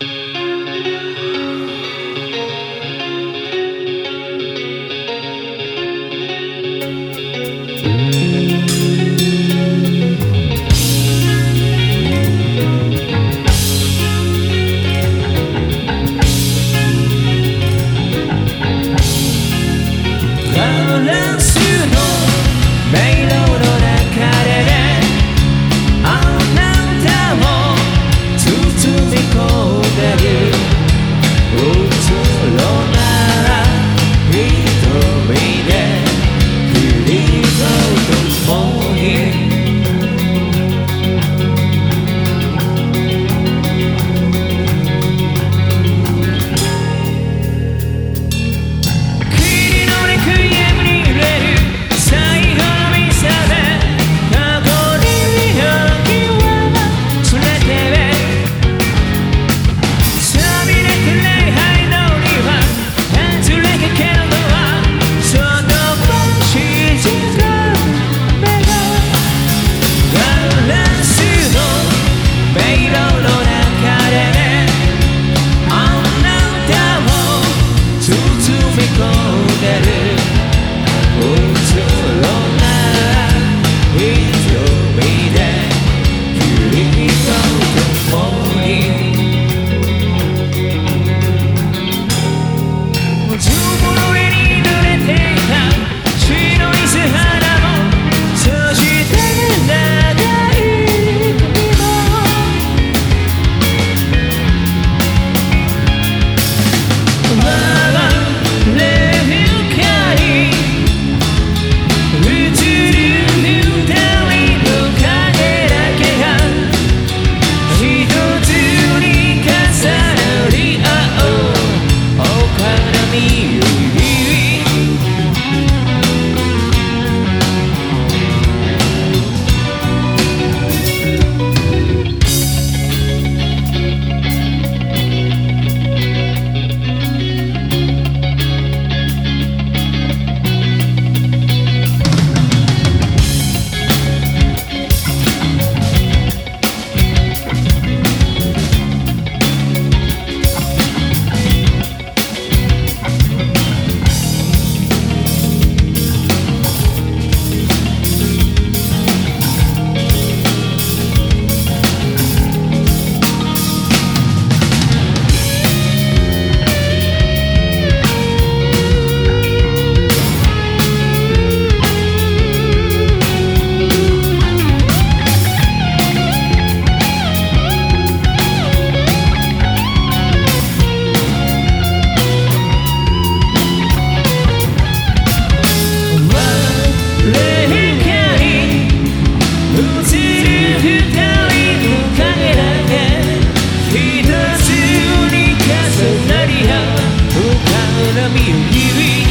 Bye. みを握り